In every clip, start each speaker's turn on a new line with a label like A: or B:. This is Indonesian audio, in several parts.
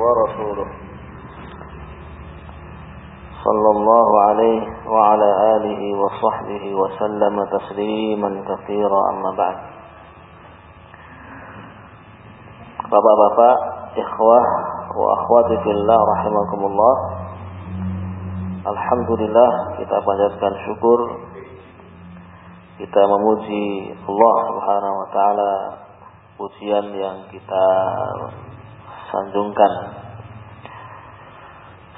A: ورسوله. صلى الله عليه وعلى آله وصحبه وسلم تسليما كثيرا أما بعد. بابا بابا إخوة وأخواتي في الله رحمكم الله الحمد لله kita panjatkan syukur kita memuji Allah Subhanahu wa taala. Pujian yang kita sanjungkan.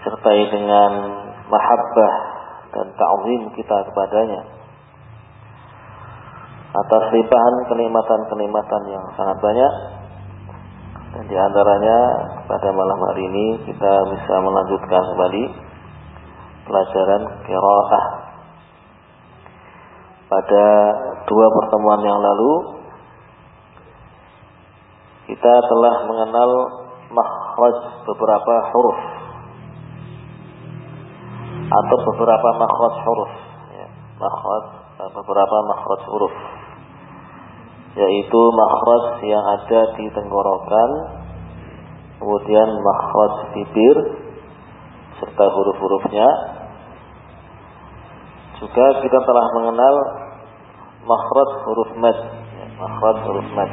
A: Sertai dengan mahabbah dan ta'zim kita kepadanya. Atas limpahan kenikmatan-kenikmatan yang sangat banyak. Dan di antaranya pada malam hari ini kita bisa melanjutkan kembali pelajaran qiraah. Pada dua pertemuan yang lalu kita telah mengenal makhraj beberapa huruf. Atau beberapa makhraj huruf. Ya, makhraj beberapa makhraj huruf. Yaitu makhraj yang ada di tenggorokan kemudian makhraj bibir serta huruf-hurufnya juga kita telah mengenal makhraj huruf mad. Ya, makhraj huruf mad.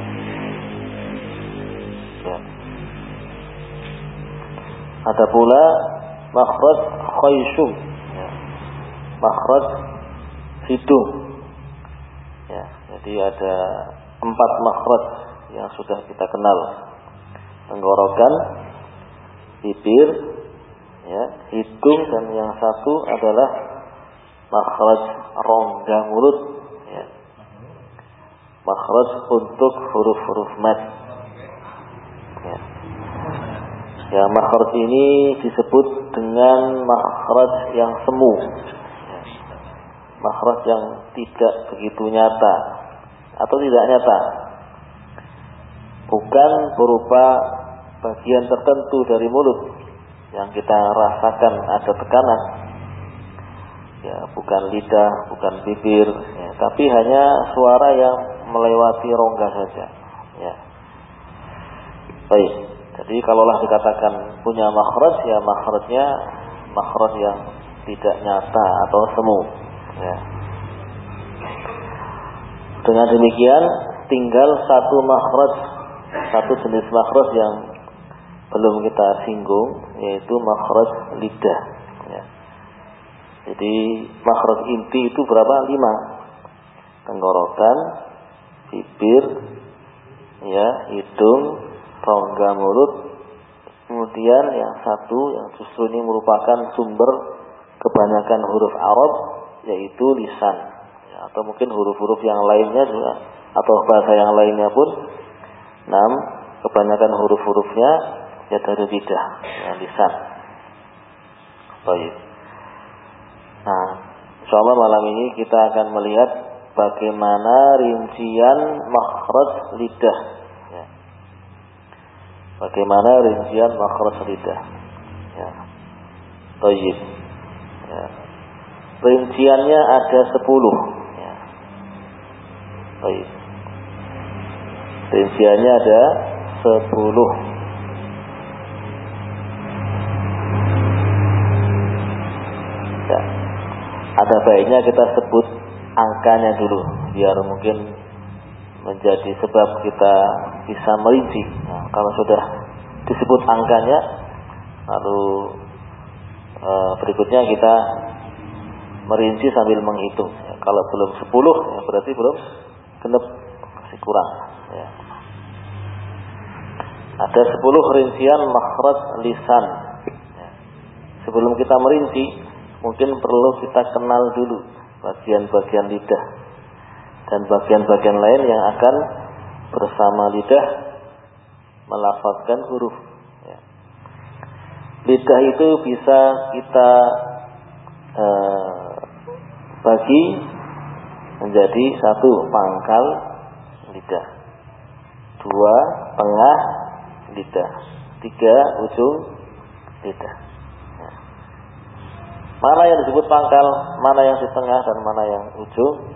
A: Ya. ada pula makhraj khayshum ya. makhraj hidung. Ya jadi ada empat makhraj yang sudah kita kenal. Tenggorokan bibir ya hidung dan yang satu adalah makhraj rongga mulut ya. Makhraj untuk huruf-huruf mad ya. Ya makhraj ini disebut dengan makhraj yang semu ya. makhraj yang tidak begitu nyata atau tidak nyata. Bukan berupa bagian tertentu dari mulut yang kita rasakan ada tekanan ya bukan lidah bukan bibir ya, tapi hanya suara yang melewati rongga saja ya. Baik jadi kalaulah dikatakan punya makhraj ya makhrajnya makhraj yang tidak nyata atau semu ya. Dengan demikian tinggal satu makhraj, satu jenis makhraj yang belum kita singgung yaitu makhraj lidah. Ya. Jadi makhraj inti itu berapa? Lima. Tenggorokan, bibir, ya, hidung, rongga mulut, kemudian yang satu yang justru ini merupakan sumber kebanyakan huruf Arab yaitu lisan atau mungkin huruf-huruf yang lainnya juga atau bahasa yang lainnya pun enam kebanyakan huruf-hurufnya ya dari lidah ya, lisan baik nah insyaallah malam ini kita akan melihat bagaimana rincian makhraj lidah ya. bagaimana rincian makhraj lidah ya baik ya. rinciannya ada sepuluh Baik. Rinciannya ada 10. Ada baiknya kita sebut angkanya dulu biar mungkin menjadi sebab kita bisa merinci. Nah, kalau sudah disebut angkanya lalu e, berikutnya kita merinci sambil menghitung. Ya, kalau belum 10 ya berarti belum genep masih kurang ya. Ada sepuluh rincian makhraj lisan. Ya. Sebelum kita merinci, mungkin perlu kita kenal dulu bagian-bagian lidah dan bagian-bagian lain yang akan bersama lidah melafazkan huruf. Ya. Lidah itu bisa kita eh, bagi menjadi satu pangkal lidah, dua tengah lidah, tiga ujung lidah. Mana yang disebut pangkal, mana yang di tengah dan mana yang ujung.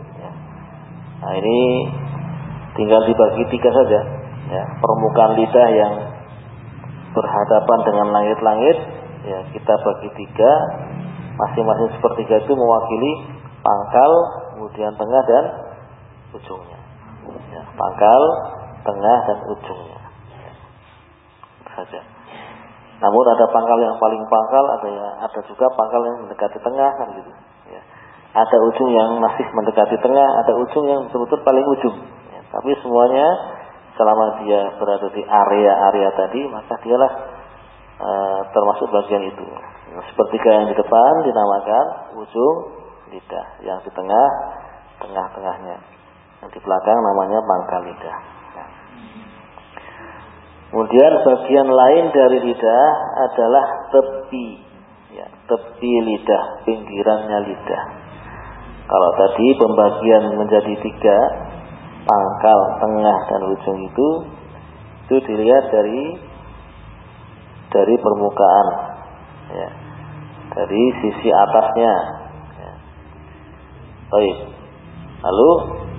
A: Nah ini tinggal dibagi tiga saja. Ya, permukaan lidah yang berhadapan dengan langit-langit, ya kita bagi tiga, masing-masing sepertiga itu mewakili pangkal, kemudian tengah dan ujungnya. Ya, pangkal, tengah dan ujungnya. Ya, saja. Namun ada pangkal yang paling pangkal, ada ya, ada juga pangkal yang mendekati tengah kan gitu. Ya. Ada ujung yang masih mendekati tengah, ada ujung yang betul-betul paling ujung. Ya. Tapi semuanya selama dia berada di area-area tadi, maka dialah uh, termasuk bagian itu. Nah, yang di depan dinamakan ujung lidah, yang di tengah tengah-tengahnya, yang di belakang namanya pangkal lidah. Kemudian bagian lain dari lidah adalah tepi, ya, tepi lidah, pinggirannya lidah. Kalau tadi pembagian menjadi tiga, pangkal, tengah, dan ujung itu, itu dilihat dari dari permukaan, ya, dari sisi atasnya. Ya. Baik. Lalu,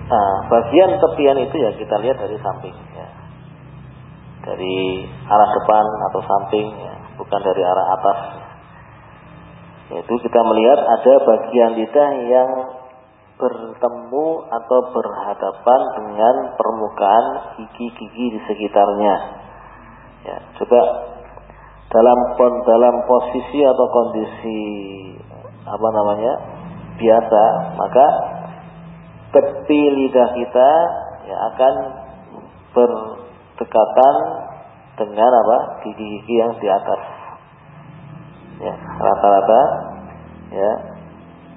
A: nah, bagian tepian itu ya kita lihat dari samping dari arah depan atau samping, ya, bukan dari arah atas. Yaitu kita melihat ada bagian lidah yang bertemu atau berhadapan dengan permukaan gigi-gigi di sekitarnya. Ya, coba dalam dalam posisi atau kondisi apa namanya biasa, maka tepi lidah kita ya akan ber dekatan dengan apa? Gigi-gigi yang di atas. Ya rata-rata ya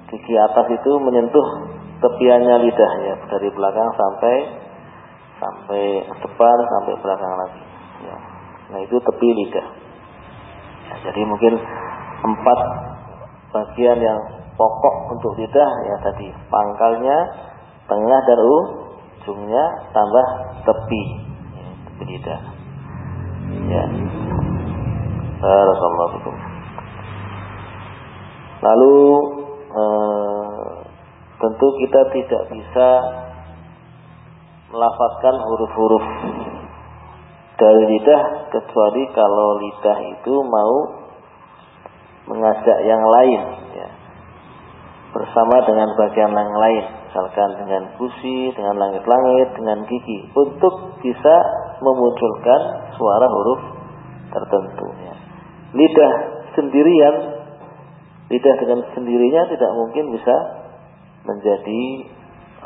A: gigi atas itu menyentuh tepiannya lidah ya dari belakang sampai sampai depan sampai belakang lagi. Ya. nah itu tepi lidah. Ya, jadi mungkin empat bagian yang pokok untuk lidah ya tadi. Pangkalnya tengah dan ujungnya tambah tepi tidak. Ya. Barakallahu Lalu eh, tentu kita tidak bisa melafazkan huruf-huruf dari lidah kecuali kalau lidah itu mau mengajak yang lain ya, bersama dengan bagian yang lain misalkan dengan gusi, dengan langit-langit, dengan gigi untuk bisa memunculkan suara huruf tertentu. Ya. Lidah sendirian, lidah dengan sendirinya tidak mungkin bisa menjadi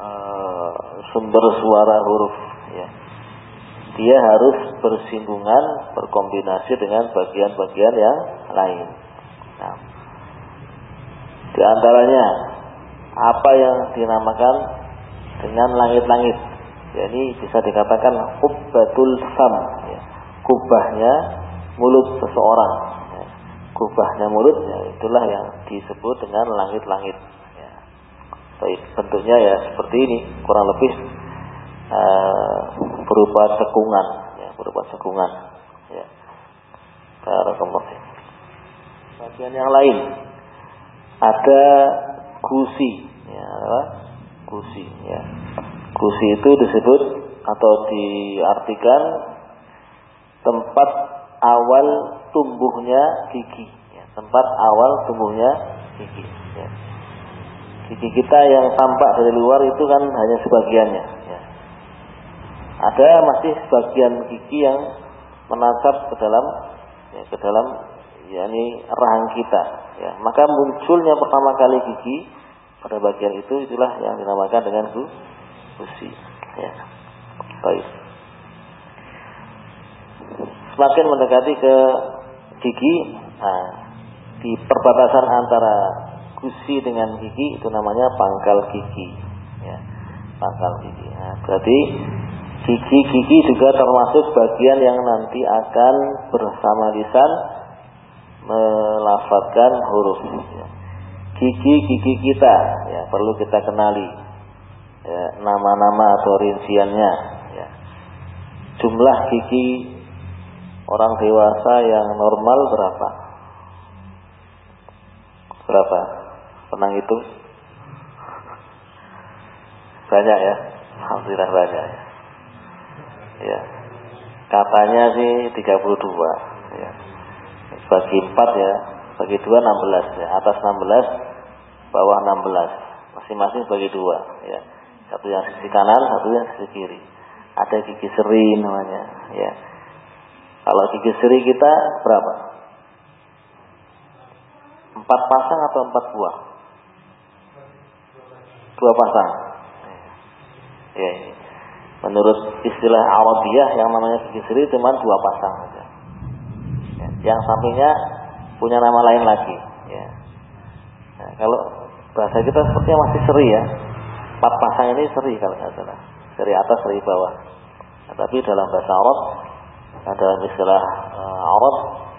A: uh, sumber suara huruf. Ya. Dia harus bersinggungan, berkombinasi dengan bagian-bagian yang lain. Nah, di antaranya apa yang dinamakan dengan langit-langit jadi bisa dikatakan kubbatul fam, ya. kubahnya mulut seseorang. Ya. Kubahnya mulut, ya, itulah yang disebut dengan langit-langit. Ya. Bentuknya ya seperti ini, kurang lebih uh, berupa cekungan, ya, berupa cekungan. Ya. Bagian yang lain ada gusi, ya, gusi, ya Gusi itu disebut atau diartikan tempat awal tumbuhnya gigi. Ya, tempat awal tumbuhnya gigi. Ya. Gigi kita yang tampak dari luar itu kan hanya sebagiannya. Ya. Ada masih sebagian gigi yang menancap ke dalam ya, ke dalam yakni rahang kita. Ya. Maka munculnya pertama kali gigi pada bagian itu itulah yang dinamakan dengan diskusi. Ya. Baik. Semakin mendekati ke gigi, nah, di perbatasan antara gusi dengan gigi itu namanya pangkal gigi. Ya. Pangkal gigi. Nah, berarti gigi-gigi juga termasuk bagian yang nanti akan bersama lisan melafatkan huruf. Ya. Gigi-gigi kita. Ya perlu kita kenali. Ya, nama-nama atau rinciannya. Ya. jumlah gigi orang dewasa yang normal berapa? Berapa? Pernah itu banyak ya? Alhamdulillah banyak ya. Ya. Katanya sih 32 ya. Bagi 4 ya, bagi 2 16 ya. Atas 16, bawah 16. Masing-masing bagi 2 ya. Satu yang sisi kanan, satu yang sisi kiri. Ada gigi seri namanya ya. Kalau gigi seri kita berapa? Empat pasang atau empat buah? Dua pasang. Ya, ini. Menurut istilah Arabiah yang namanya gigi seri cuma dua pasang saja. Ya, yang sampingnya punya nama lain lagi. Ya. Nah, kalau bahasa kita sepertinya masih seri ya. Empat pasang ini seri kalau nggak salah. Seri atas, seri bawah. Nah, tapi dalam bahasa Arab, dalam istilah uh, Arab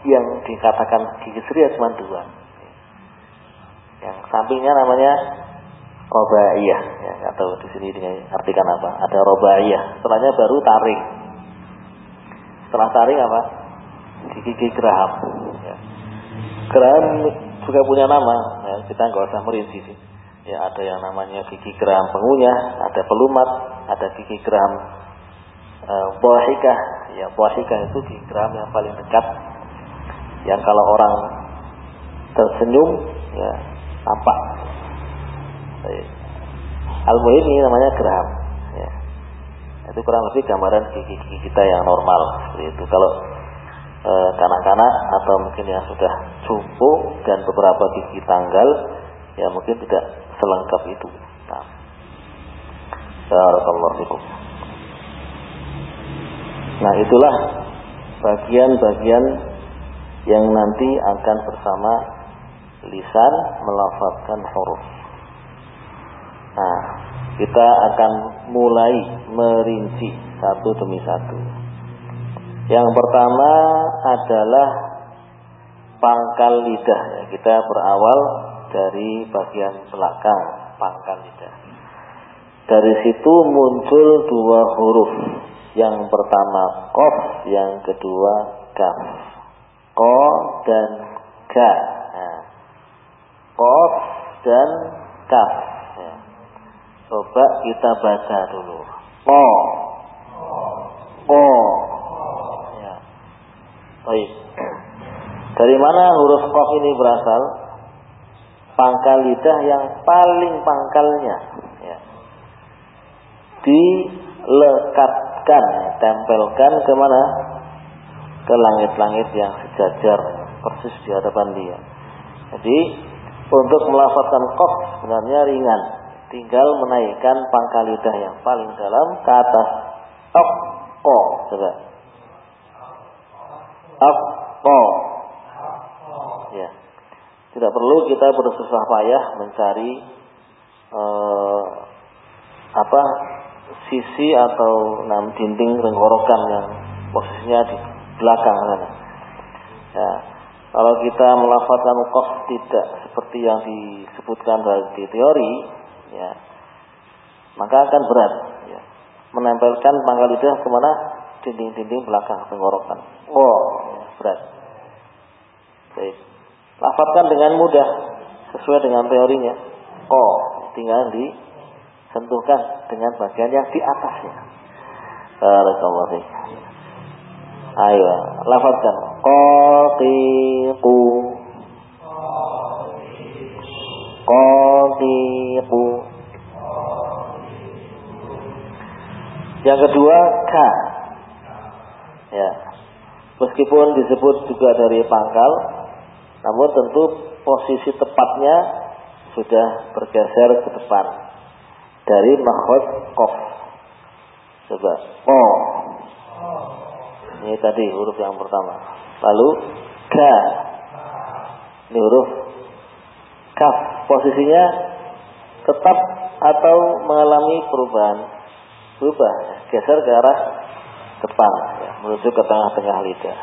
A: yang dikatakan gigi seri cuma dua. Yang sampingnya namanya robaiyah ya nggak tahu di sini artikan apa ada robaiyah setelahnya baru taring setelah taring apa gigi geraham geraham juga punya nama ya, kita nggak usah merinci sih ya ada yang namanya gigi geraham pengunyah ada pelumat ada gigi geraham e, bohikah ya bohikah itu gigi geraham yang paling dekat yang kalau orang tersenyum ya tampak Al-Muhim ini namanya geraham. Ya. Itu kurang lebih gambaran gigi-gigi kita yang normal seperti itu. Kalau e, kanak-kanak atau mungkin yang sudah jumbo dan beberapa gigi tanggal, ya mungkin tidak selengkap itu. Nah, Nah itulah bagian-bagian yang nanti akan bersama lisan melafazkan huruf. Nah, kita akan mulai merinci satu demi satu. Yang pertama adalah pangkal lidah. Kita berawal dari bagian belakang pangkal lidah. Dari situ muncul dua huruf. Yang pertama kof, yang kedua kaf. Ko dan. Nah, kof dan kaf. Coba kita baca dulu. Po. Po. Baik. Dari mana huruf kof ini berasal? Pangkal lidah yang paling pangkalnya. Ya. Dilekatkan, tempelkan ke mana? Ke langit-langit yang sejajar, persis di hadapan dia. Jadi untuk melafatkan kof sebenarnya ringan tinggal menaikkan pangkal lidah yang paling dalam ke atas tok ko coba tok ko ya. Tidak perlu kita bersusah payah mencari eh, apa sisi atau enam dinding tenggorokan yang posisinya di belakang sana. Ya. Kalau kita melafatkan kof tidak seperti yang disebutkan di teori ya maka akan berat ya. menempelkan pangkal lidah ke mana dinding-dinding belakang tenggorokan ya, berat. Baik. Lafadzkan dengan mudah sesuai dengan teorinya. Oh tinggal disentuhkan dengan bagian yang di atasnya. Barakallahu Ayo, lafadzkan. Qatiqu. Qatiqu. Yang kedua K. Ya. Meskipun disebut juga dari pangkal, namun tentu posisi tepatnya sudah bergeser ke depan dari makhluk kof. Coba O. Ini tadi huruf yang pertama. Lalu K. Ini huruf kaf. Posisinya tetap atau mengalami perubahan berubah, geser ke arah depan, menuju ke tengah-tengah lidah.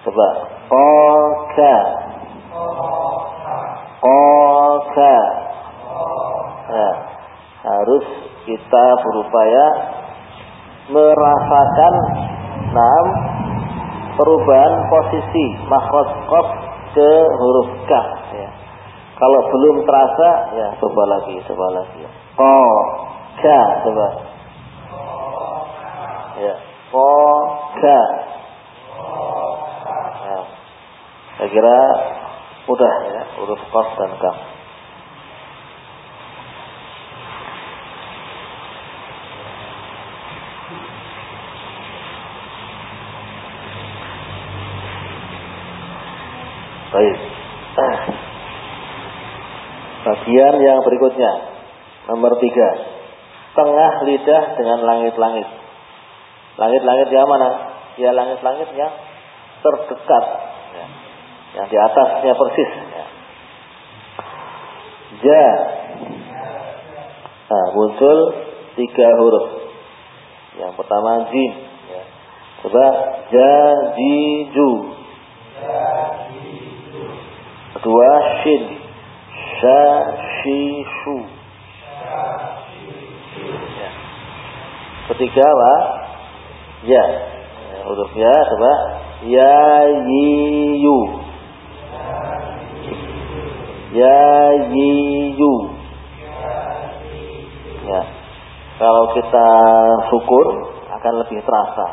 A: Coba, oka, oka, ya, harus kita berupaya merasakan enam perubahan posisi makhraj qaf ke huruf kaf ya. Kalau belum terasa ya coba lagi, coba lagi. Ko, ka, coba. Ya. Koga. Nah, saya kira mudah ya huruf kof dan kaf. Baik. Bagian yang berikutnya. Nomor tiga. Tengah lidah dengan langit-langit. Langit-langit yang mana? Ya langit-langit yang terdekat. Ya. Yang di atasnya persis. Ya. Ja. Nah, muncul tiga huruf. Yang pertama jim. Ya. Coba ja, ji, ju. Kedua shin. Sha, shi, shu. Ya. Ketiga apa? Ya. huruf ya coba. Ya, yi, yu. Ya, yi, yu. Ya. Kalau kita syukur akan lebih terasa.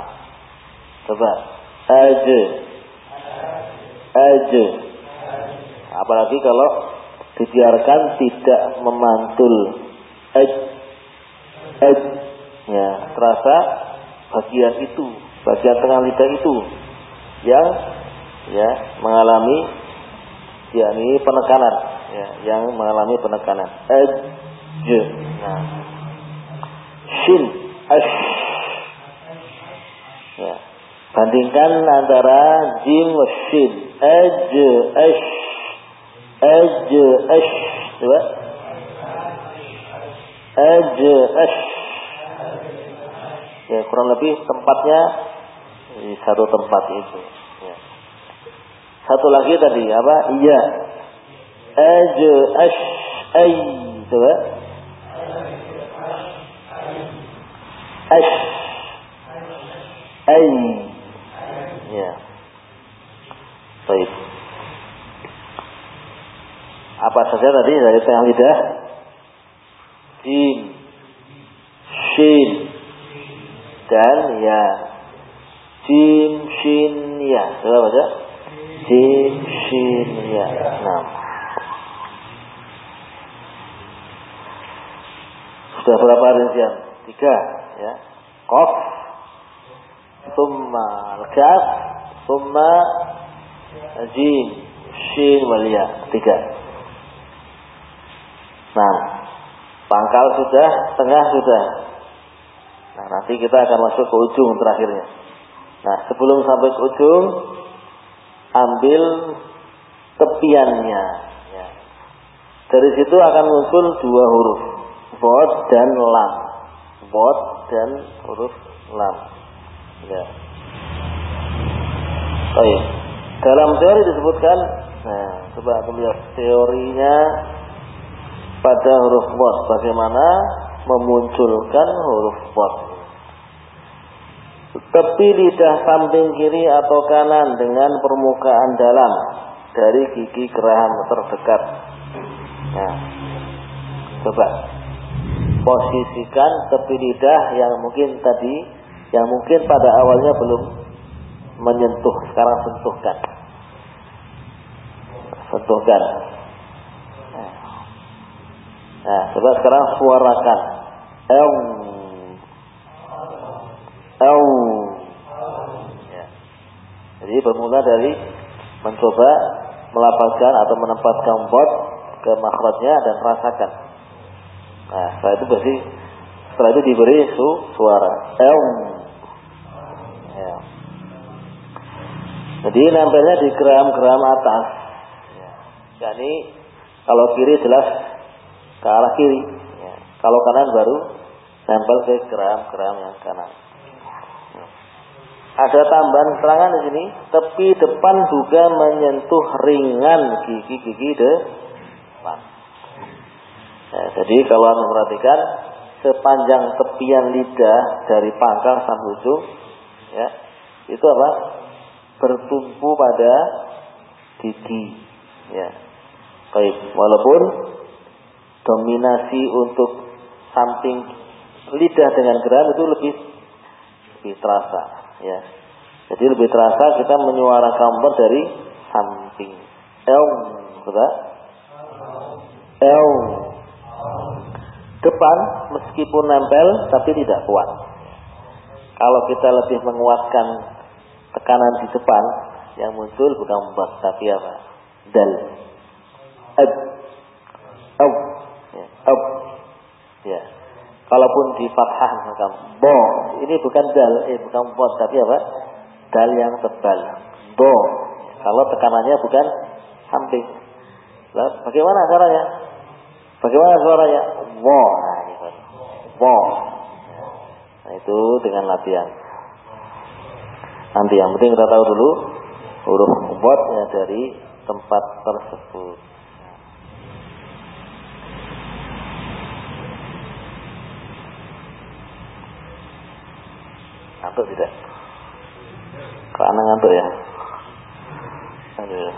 A: Coba. Aje. Aje. Apalagi kalau dibiarkan tidak memantul. Aj. Aj. Ya, terasa bagian itu, bagian tengah lidah itu yang ya mengalami yakni penekanan ya, yang mengalami penekanan. Aj. Nah. Shin. Ash. Ya. Bandingkan antara jim dan shin. Aj. Ash. Aj. Ash. Coba. Aj. Ash. Ya, kurang lebih tempatnya di satu tempat itu. Ya. Satu lagi tadi apa? Iya. Aj. Ash. Ay. Coba. Ash. Ay. Ya. Baik. Apa saja tadi dari tengah lidah? Jim, shin, dan ya. Jim, shin, ya. Coba baca. Jim, shin, ya. Nah. Sudah berapa rincian? Tiga, ya. Kof, summa al-kaf, summa jim, shin, wal ya. Tiga. Nah, pangkal sudah, tengah sudah. Nah, nanti kita akan masuk ke ujung terakhirnya. Nah, sebelum sampai ke ujung, ambil tepiannya. Ya. Dari situ akan muncul dua huruf, bod dan lam. Bod dan huruf lam. Ya. Baik. Dalam teori disebutkan, nah, coba aku lihat teorinya pada huruf bot. Bagaimana memunculkan huruf bot. Tepi lidah samping kiri atau kanan dengan permukaan dalam dari gigi geraham terdekat. Nah, coba posisikan tepi lidah yang mungkin tadi, yang mungkin pada awalnya belum menyentuh, sekarang sentuhkan. Sentuhkan. Nah, coba sekarang suarakan. El. Ya. Jadi bermula dari mencoba melapaskan atau menempatkan bot ke makhrajnya dan rasakan. Nah, setelah itu berarti setelah itu diberi su suara. El. Ya. Jadi nempelnya di geram-geram atas. Ya. Yani kalau kiri jelas ke arah kiri. Kalau kanan baru nempel ke geram-geram yang kanan. Ada tambahan keterangan di sini, tepi depan juga menyentuh ringan gigi-gigi depan. Ya, jadi kalau anda perhatikan sepanjang tepian lidah dari pangkal sampai ujung, ya itu apa? Bertumpu pada gigi. Ya, baik. Walaupun dominasi untuk samping lidah dengan geram itu lebih lebih terasa ya. Jadi lebih terasa kita menyuarakan ber dari samping. El, sudah? El. Depan meskipun nempel tapi tidak kuat. Kalau kita lebih menguatkan tekanan di depan, yang muncul bukan bot tapi apa? Dal. Ab. Ab. Kalaupun di fathah maka bo. Ini bukan dal, eh bukan bot tapi apa? Dal yang tebal. Bo. Kalau tekanannya bukan samping. Nah, bagaimana caranya? Bagaimana suaranya? Wo. Ini Wo. Nah, itu dengan latihan. Nanti yang penting kita tahu dulu huruf ya dari tempat tersebut. Ngantuk tidak? Karena ngantuk ya? Aduh.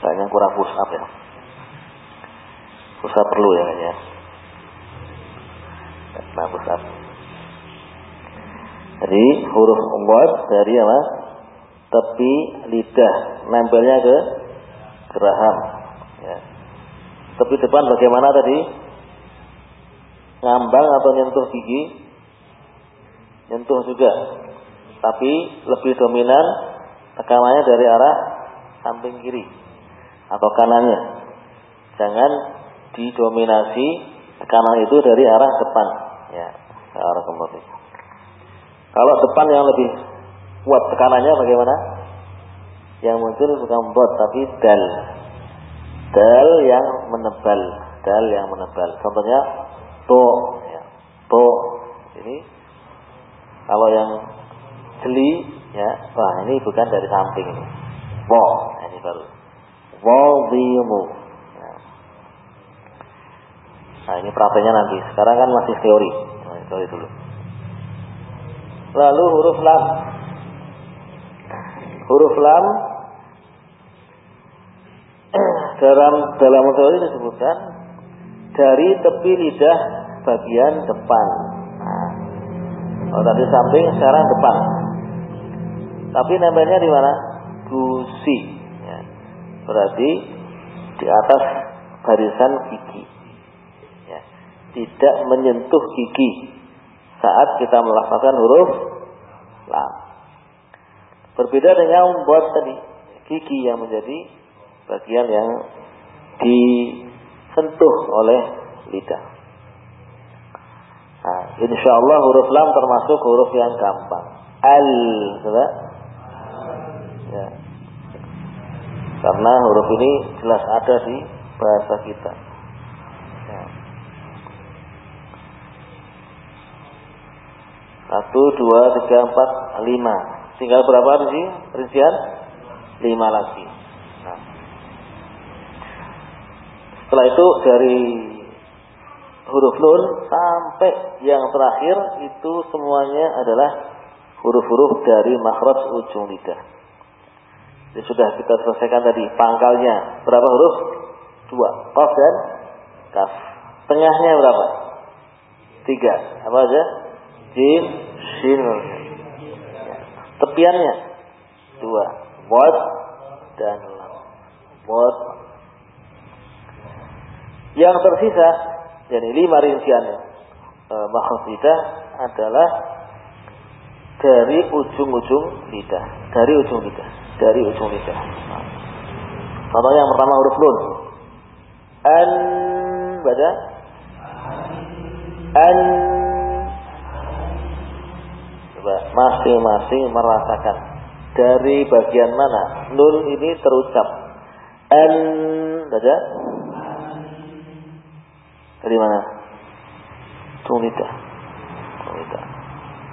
A: Kayaknya kurang push up ya. Push up perlu ya kayaknya. Nah, push up. Jadi huruf umbat dari apa? Tepi lidah nempelnya ke geraham. Tepi depan bagaimana tadi? Ngambang atau nyentuh gigi? Nyentuh juga. Tapi lebih dominan tekanannya dari arah samping kiri atau kanannya. Jangan didominasi tekanan itu dari arah depan, ya, arah kembali. Kalau depan yang lebih kuat tekanannya bagaimana? Yang muncul bukan bot tapi dal. Dal yang menebal, dal yang menebal. Contohnya to, ya. To. Ini kalau yang jeli, ya, wah ini bukan dari samping ini. Wo, nah, ini baru. Wadhimu. Nah. nah ini prakteknya nanti. Sekarang kan masih teori. Nah, teori dulu. Lalu huruf lam. Huruf lam dalam dalam teori disebutkan dari tepi lidah bagian depan. Nah, kalau tadi samping, sekarang depan. Tapi nempelnya di mana? Gusi. Ya. Berarti di atas barisan gigi. Ya. Tidak menyentuh gigi saat kita melakukan huruf lam. Berbeda dengan membuat tadi gigi yang menjadi bagian yang disentuh oleh lidah. Nah, insya Allah huruf lam termasuk huruf yang gampang. Al, sudah? Ya. Karena huruf ini jelas ada di bahasa kita. Ya. Satu, dua, tiga, empat, lima. Tinggal berapa sih rincian? Lima lagi. Nah. Setelah itu dari huruf nun sampai yang terakhir itu semuanya adalah huruf-huruf dari makhraj ujung lidah. Jadi sudah kita selesaikan tadi pangkalnya berapa huruf? Dua, qaf dan kaf. Tengahnya berapa? Tiga. Apa aja? Jim, shin. Ya. Tepiannya dua, wad dan lam. Yang tersisa jadi lima rinciannya e, makhluk lidah adalah dari ujung-ujung lidah, dari ujung lidah, dari ujung lidah. Contoh yang pertama huruf nun. An baca. An. Coba masing-masing merasakan. Dari bagian mana? Nun ini terucap. An baca dari mana? Tunita. Tunita.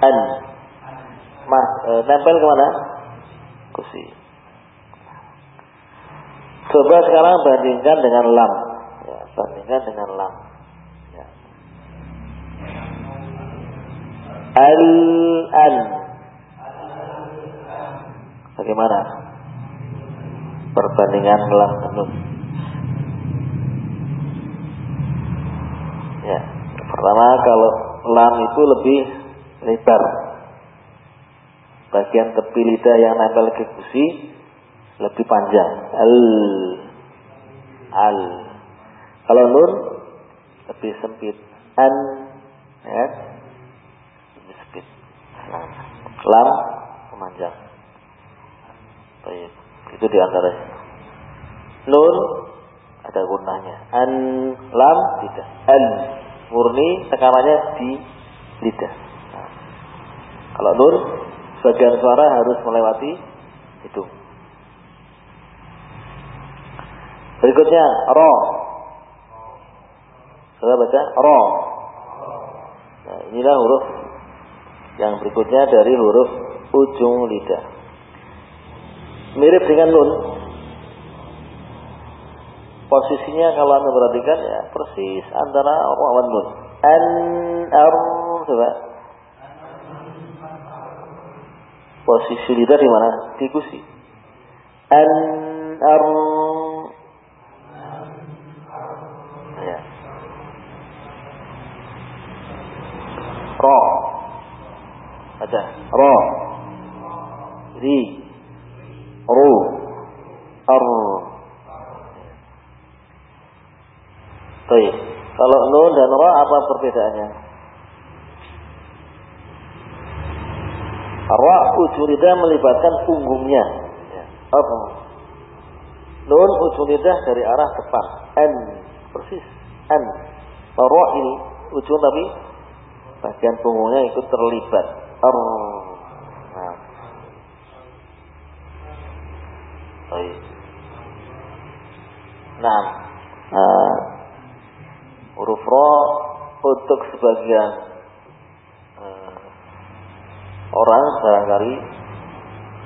A: An. Mas, e, nempel ke mana? Kusi. Coba sekarang bandingkan dengan lam. Ya, bandingkan dengan lam. Ya. Al an. Bagaimana? Perbandingan lam nun. Pertama kalau lam itu lebih lebar. Bagian tepi lidah yang nempel ke gusi lebih panjang. Al. Al. Kalau nun lebih sempit. An. Ya. Lebih sempit. Lam memanjang. Baik. Itu di antaranya. Nun ada gunanya. An lam tidak. An murni tekanannya di lidah. Nah. Kalau nun sebagian suara harus melewati hidung. Berikutnya ro. Sudah baca ro. Nah, inilah huruf yang berikutnya dari huruf ujung lidah. Mirip dengan nun. Posisinya kalau anda perhatikan ya persis antara dan nun. An ar coba. Posisi lidah di mana? Di gusi. An ar ya. Ro. Baca. Ro. Ri. Ru. Ar. Baik. Kalau nun dan ra apa perbedaannya? Ra ujung lidah melibatkan punggungnya. Ya. Apa? Nun ujung lidah dari arah depan. N. Persis. N. Ra ini ujung tapi bagian punggungnya itu terlibat. R. Nah. Nah. nah huruf untuk sebagian uh, orang barangkali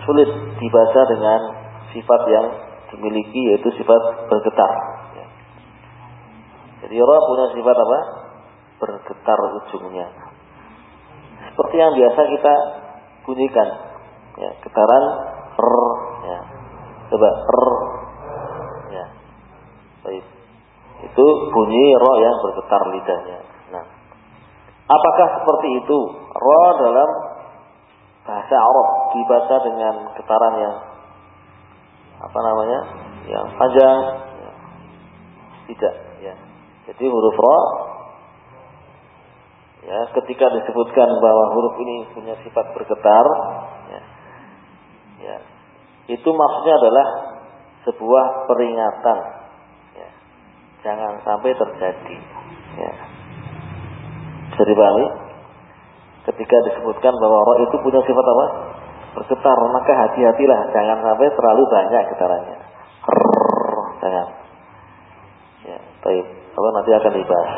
A: sulit dibaca dengan sifat yang dimiliki yaitu sifat bergetar. Jadi ro punya sifat apa? Bergetar ujungnya. Seperti yang biasa kita bunyikan, ya, getaran r, ya. Coba r, ya. Baik itu bunyi ro yang bergetar lidahnya. Nah, apakah seperti itu? Ro dalam bahasa Arab dibaca dengan getaran yang apa namanya? Yang panjang? Ya. Tidak, ya. Jadi huruf ro ya ketika disebutkan bahwa huruf ini punya sifat bergetar ya, ya itu maksudnya adalah sebuah peringatan jangan sampai terjadi. Ya. Bisa dipahami? Ketika disebutkan bahwa roh itu punya sifat apa? Bergetar, maka hati-hatilah, jangan sampai terlalu banyak getarannya. jangan. Ya, baik. Kalau nanti akan dibahas.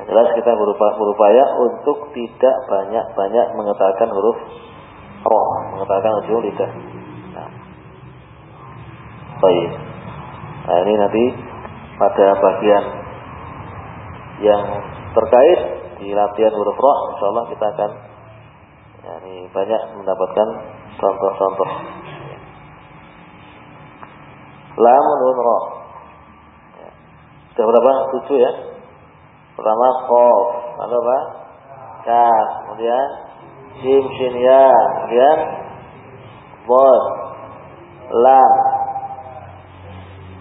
A: Yang jelas kita berupaya untuk tidak banyak-banyak mengatakan huruf roh, mengatakan ujung lidah. Nah. Baik. Nah ini nanti pada bagian yang terkait di latihan huruf roh, insya Allah kita akan ya, ini banyak mendapatkan contoh-contoh. Lam nun roh. Ya. Sudah berapa? Tujuh ya. Pertama kof, lalu apa? Kaf, kemudian jim, shin, ya, kemudian bod, lam,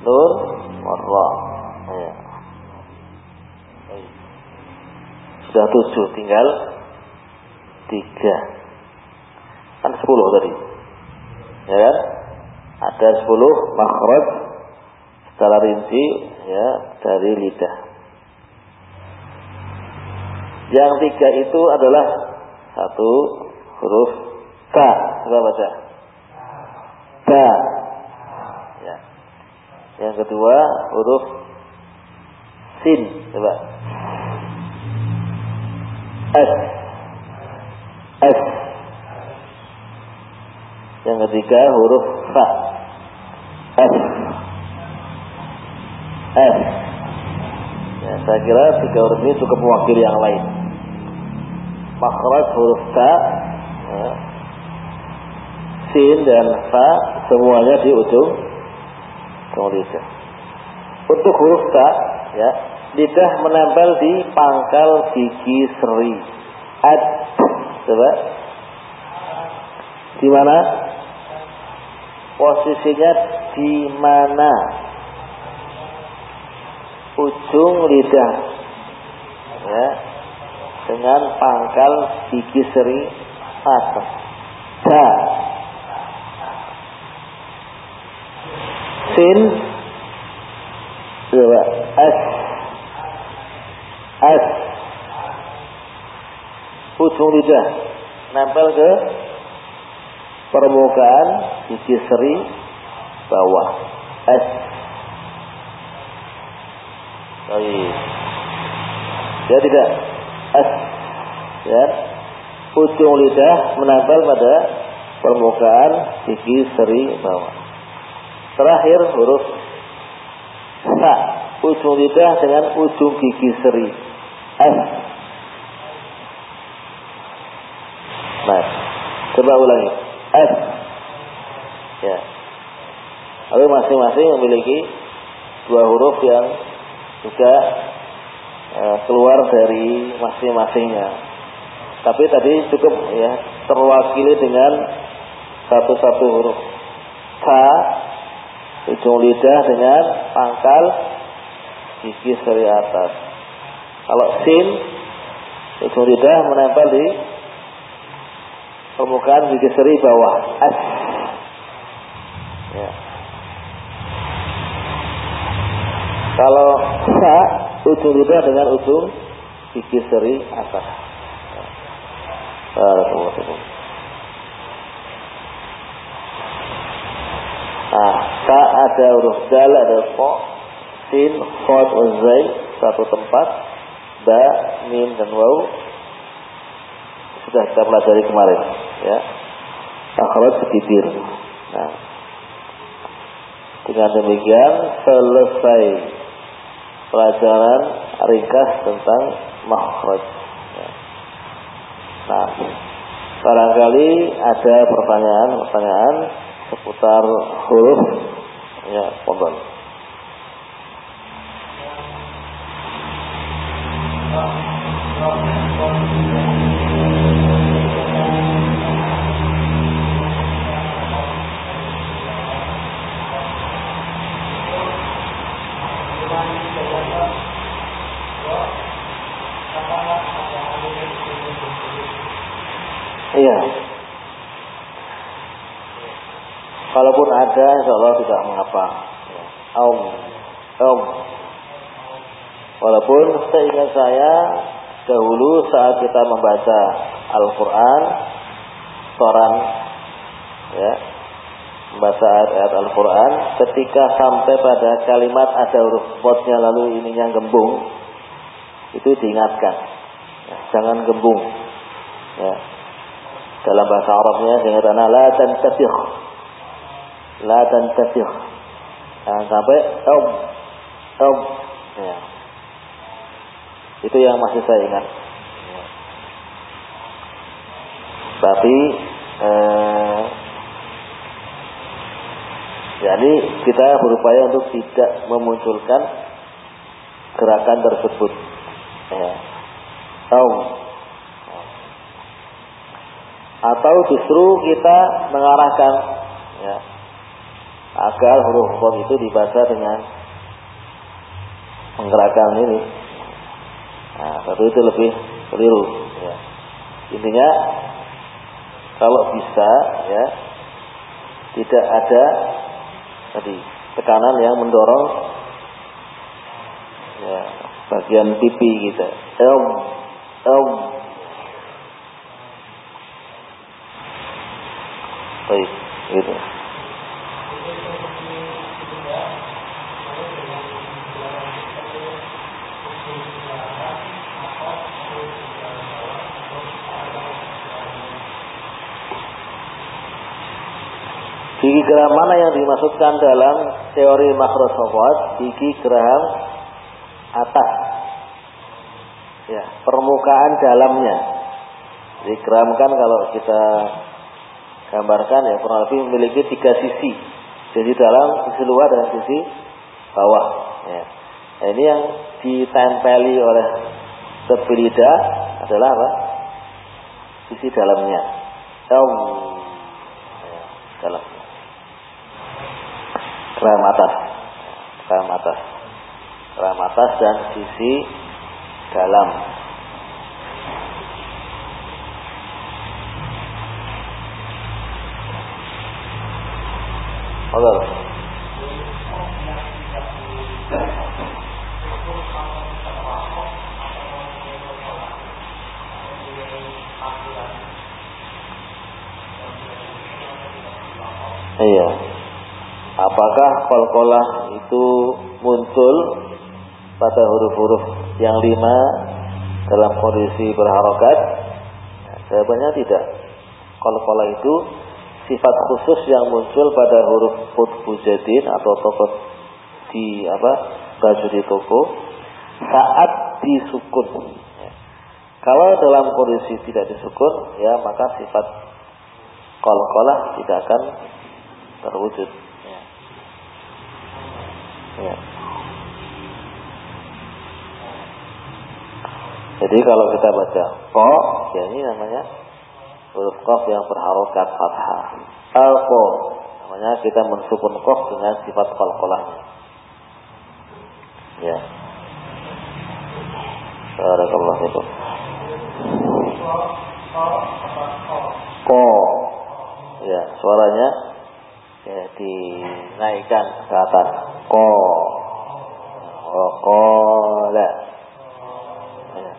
A: nun, roh. Ya. Sudah tujuh, tinggal tiga. Kan sepuluh tadi. Ya kan? Ada sepuluh makhraj secara rinci ya dari lidah. Yang tiga itu adalah satu huruf ka. Coba baca. Ka. Ya. Yang kedua huruf sin coba s s yang ketiga huruf fa s s ya saya kira tiga huruf ini cukup mewakili yang lain. Makhraj huruf ta ya. sin dan fa semuanya di ujung tulisan untuk huruf ta ya lidah menempel di pangkal gigi seri. Ad. Coba. Di mana? Posisinya di mana? Ujung lidah. Ya. Dengan pangkal gigi seri atas. Da. Sin. Coba. As. As. Ujung lidah. Nempel ke permukaan gigi seri bawah. S. Baik. Ya tidak. S. Ya. Ujung lidah menempel pada permukaan gigi seri bawah. Terakhir huruf sa. Ujung lidah dengan ujung gigi seri. S. Nah, coba ulangi. S. Ya. Lalu masing-masing memiliki dua huruf yang juga e, keluar dari masing-masingnya. Tapi tadi cukup ya terwakili dengan satu-satu huruf. K ujung lidah dengan pangkal gigi seri atas. Kalau sin ujung lidah menempel di permukaan gigi seri bawah. As. Ya. Kalau sa ujung lidah dengan ujung gigi seri atas. Barakallahu Nah, ada huruf dal, ada ko, sin, khot, zai, satu tempat, ba, mim dan waw. Sudah kita pelajari kemarin, ya. Akhirat bibir. Nah, dengan demikian selesai pelajaran ringkas tentang makhraj. Ya. Nah, barangkali ada pertanyaan-pertanyaan seputar huruf ya pondok. Iya. Kalaupun ada, insya Allah tidak mengapa. Om, om. Walaupun seingat saya dahulu saat kita membaca Al-Quran, seorang ya, membaca ayat Al-Quran, ketika sampai pada kalimat ada huruf potnya lalu ininya gembung, itu diingatkan, ya, jangan gembung. Ya. Dalam bahasa Arabnya diingatkan la tantafikh la tantafikh jangan sampai om om. Ya. itu yang masih saya ingat. Tapi eh, jadi kita berupaya untuk tidak memunculkan gerakan tersebut. Ya. om. Atau justru kita mengarahkan ya, agar huruf qaf itu dibaca dengan menggerakkan ini. Nah, satu itu lebih keliru. Ya. Intinya kalau bisa ya tidak ada tadi tekanan yang mendorong ya, bagian pipi kita. Om, om. Baik, gitu. Gigi geraham mana yang dimaksudkan dalam teori makrosofot? Gigi geraham atas. Ya, permukaan dalamnya. Jadi geraham kan kalau kita gambarkan ya kurang lebih memiliki tiga sisi. Sisi dalam, sisi luar dan sisi bawah. Ya. Nah, ini yang ditempeli oleh tepi adalah apa? Sisi dalamnya. Oh, ya, dalamnya. Ram atas, ram atas, ram atas dan sisi dalam. Oke. Iya. Apakah kolkolah itu muncul pada huruf-huruf yang lima dalam kondisi berharokat? Jawabannya tidak. Kolkolah itu sifat khusus yang muncul pada huruf putbujadin atau toko di apa baju di toko saat disukun. Kalau dalam kondisi tidak disukun, ya maka sifat kolkolah tidak akan terwujud. Ya. Jadi kalau kita baca ko, ya ini namanya huruf kof yang berharokat fathah. Al ko, namanya kita mensukun kof dengan sifat kolkolahnya. Ya. Barakallahu itu. Ko. Ya, suaranya ya, dinaikkan ke atas ko. Oh, kola ya.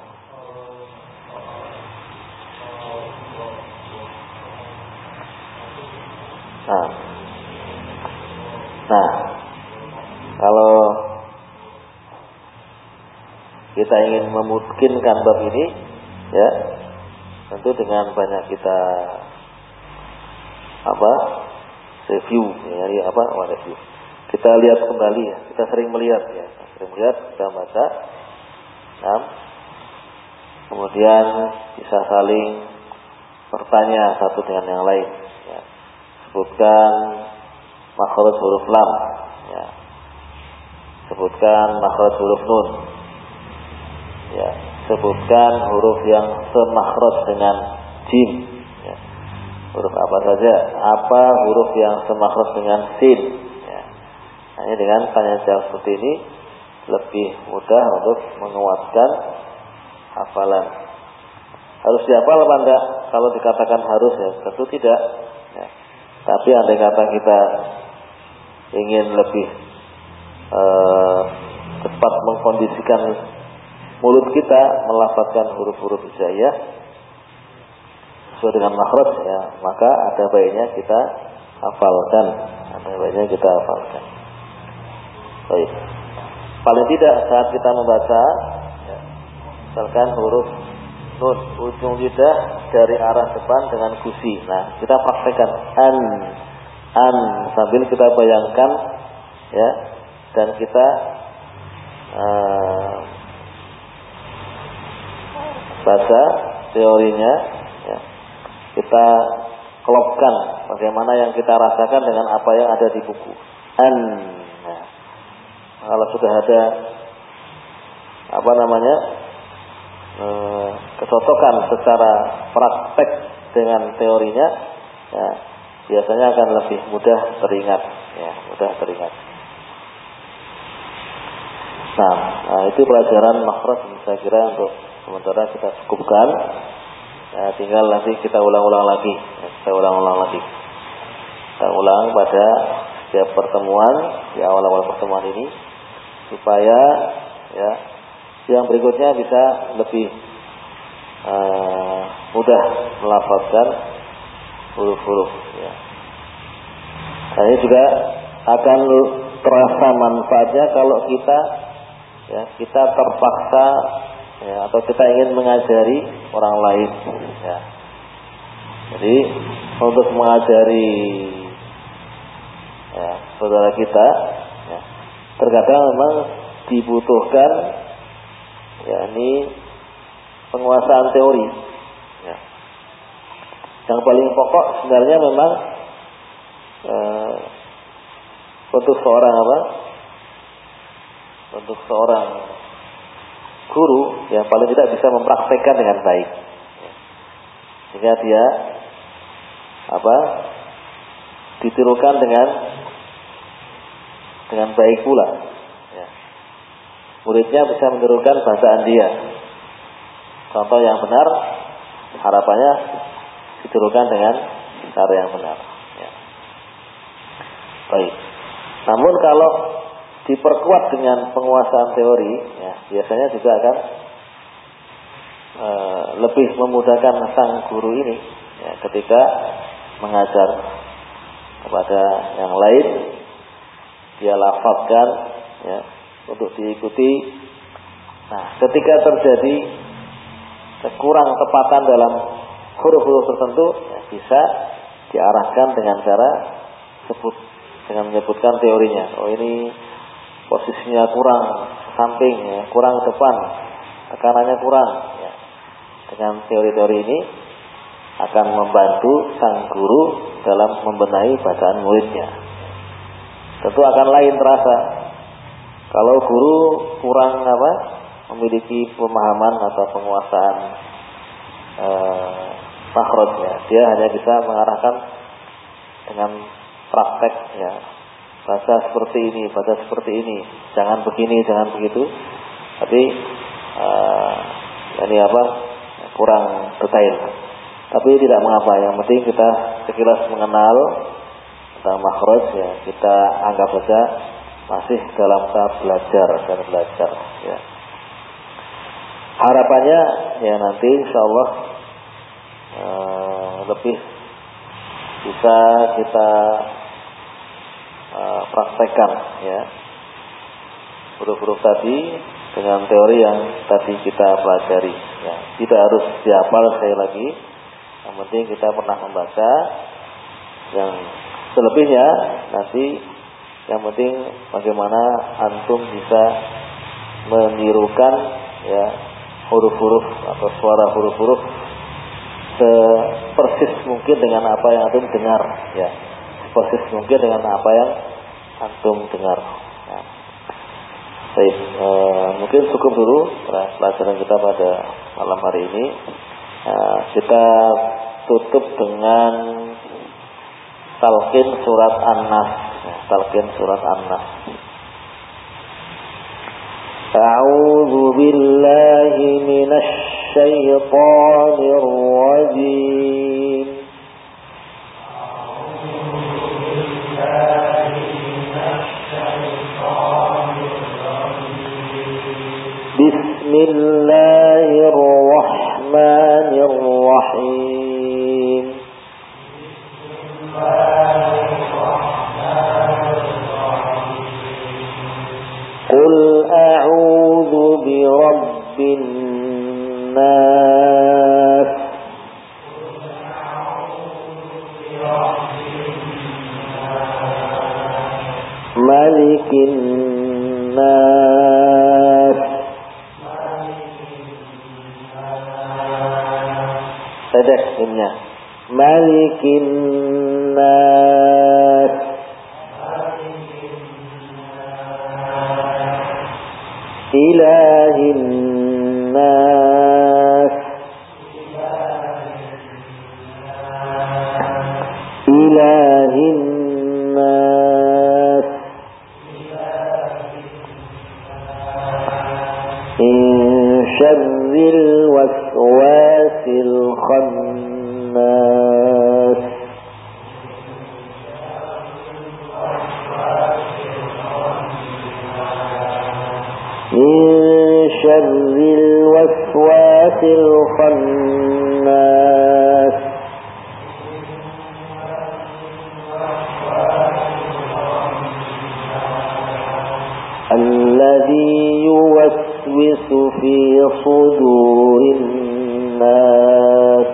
A: nah. Nah. Kalau kita ingin memungkinkan bab ini ya tentu dengan banyak kita apa review ya, ya apa oh, review. Kita lihat kembali ya kita sering melihat ya. Sering melihat kita baca. Nah, kemudian bisa saling bertanya satu dengan yang lain ya. sebutkan makhraj huruf lam ya. sebutkan makhraj huruf nun ya. Sebutkan huruf yang semakhraj dengan jim huruf apa saja. Apa huruf yang semakhraj dengan sin? Ya. hanya dengan tanya jawab seperti ini lebih mudah untuk menguatkan hafalan. Harus dihafal apa enggak? Kalau dikatakan harus ya tentu tidak. Ya. tapi andai kata kita ingin lebih uh, cepat mengkondisikan mulut kita melafazkan huruf-huruf hijaiyah sesuai dengan makhraj ya, maka ada baiknya kita hafalkan. Ada baiknya kita hafalkan. Baik. Paling tidak saat kita membaca ya, misalkan huruf nun ujung lidah dari arah depan dengan gusi. Nah, kita praktekkan an an sambil kita bayangkan ya dan kita uh, baca teorinya kita klopkan bagaimana yang kita rasakan dengan apa yang ada di buku. An. Nah, kalau sudah ada apa namanya e, kecocokan secara praktek dengan teorinya, ya, biasanya akan lebih mudah teringat, ya, mudah teringat. Nah, nah itu pelajaran makhraj saya kira untuk sementara kita cukupkan. Nah, tinggal nanti kita ulang-ulang lagi. Ya, kita ulang-ulang lagi. Kita ulang pada setiap pertemuan di awal-awal pertemuan ini supaya ya yang berikutnya bisa lebih uh, mudah melafazkan huruf-huruf. Ya. Dan ini juga akan terasa manfaatnya kalau kita ya kita terpaksa ya, atau kita ingin mengajari orang lain ya. Jadi untuk mengajari ya, saudara kita ya, terkadang memang dibutuhkan ya ini penguasaan teori ya. yang paling pokok sebenarnya memang eh, untuk seorang apa untuk seorang guru yang paling tidak bisa mempraktekkan dengan baik. Sehingga dia apa? ditirukan dengan dengan baik pula. Ya. Muridnya bisa menirukan bacaan dia. Contoh yang benar, harapannya ditirukan dengan cara yang benar. Ya. Baik. Namun kalau diperkuat dengan penguasaan teori, ya, biasanya juga akan e, lebih memudahkan sang guru ini ya, ketika mengajar kepada yang lain, dia lafazkan ya, untuk diikuti. Nah, ketika terjadi kekurang tepatan dalam huruf-huruf tertentu, ya, bisa diarahkan dengan cara sebut dengan menyebutkan teorinya. Oh ini posisinya kurang samping, ya, kurang depan, tekanannya kurang. Ya. Dengan teori-teori ini akan membantu sang guru dalam membenahi bacaan muridnya. Tentu akan lain terasa kalau guru kurang apa memiliki pemahaman atau penguasaan eh. Dia hanya bisa mengarahkan dengan praktek ya baca seperti ini, baca seperti ini, jangan begini, jangan begitu. Tapi uh, ini apa kurang detail. Tapi tidak mengapa, yang penting kita sekilas mengenal tentang makhraj ya kita anggap saja masih dalam tahap belajar dan belajar ya. Harapannya ya nanti insya Allah uh, lebih bisa kita uh, praktekkan ya. Huruf-huruf tadi dengan teori yang tadi kita pelajari ya. Tidak harus dihafal sekali lagi. Yang penting kita pernah membaca. Yang selebihnya nanti yang penting bagaimana antum bisa menirukan ya huruf-huruf atau suara huruf-huruf sepersis mungkin dengan apa yang antum dengar ya persis mungkin dengan apa yang antum dengar ya. Baik, e, mungkin cukup dulu pelajaran kita pada malam hari ini. E, kita tutup dengan talqin surat An-Nas. Ya, talqin surat An-Nas. A'udzu billahi minasy الشيطان الرجيم بسم الله الرحمن الرحيم. قل أعوذ برب الناس ملك الناس. Sedek imnya ملك الناس. يوسوس في صدور الناس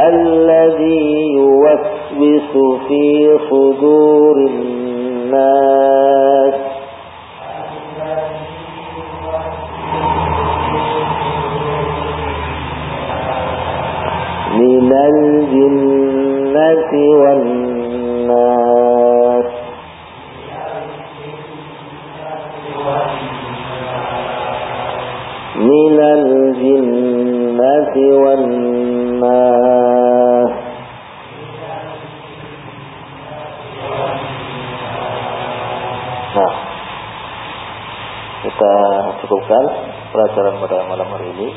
A: الذي يوسوس في صدور الناس من الجنة والناس من الجنة والناس Nah, kita cukupkan pelajaran pada malam hari ini.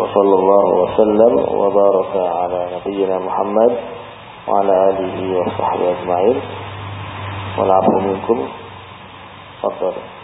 A: وصلى الله وسلم وبارك على نبينا محمد وعلى آله وصحبه أجمعين. والعفو منكم. تفضل.